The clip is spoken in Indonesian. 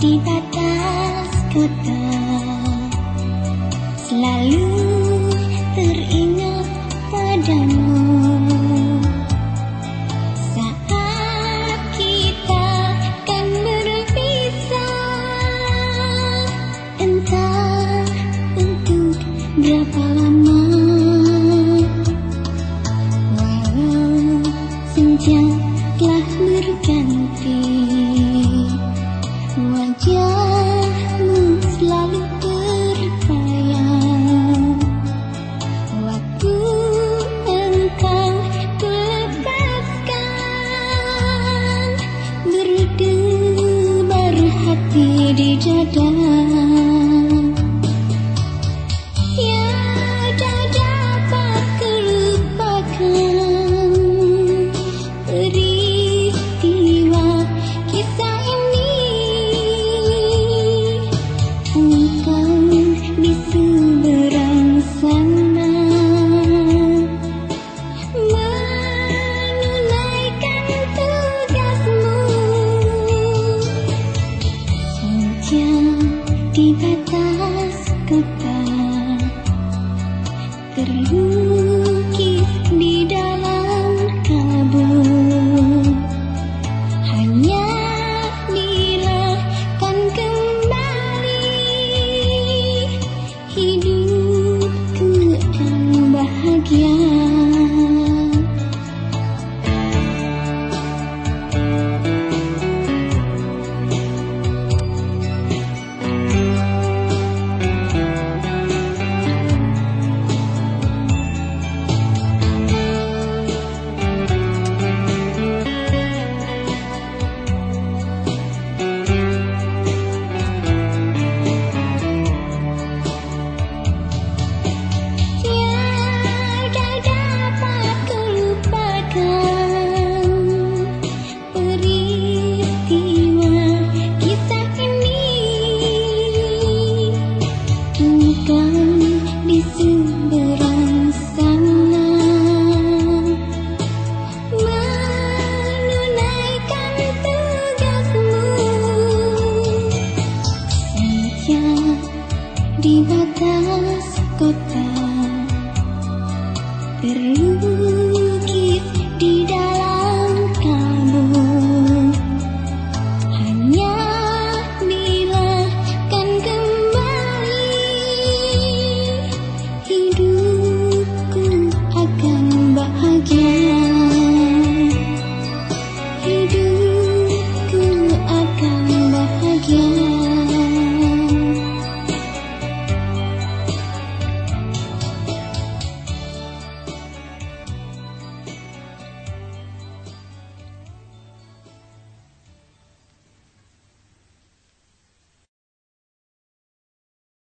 di batas kota. Selalu teringat padamu. Saat kita kan berpisah Entah untuk berapa lama. Walau senja telah berganti lepaskan kata terluka di batas kota. Perlu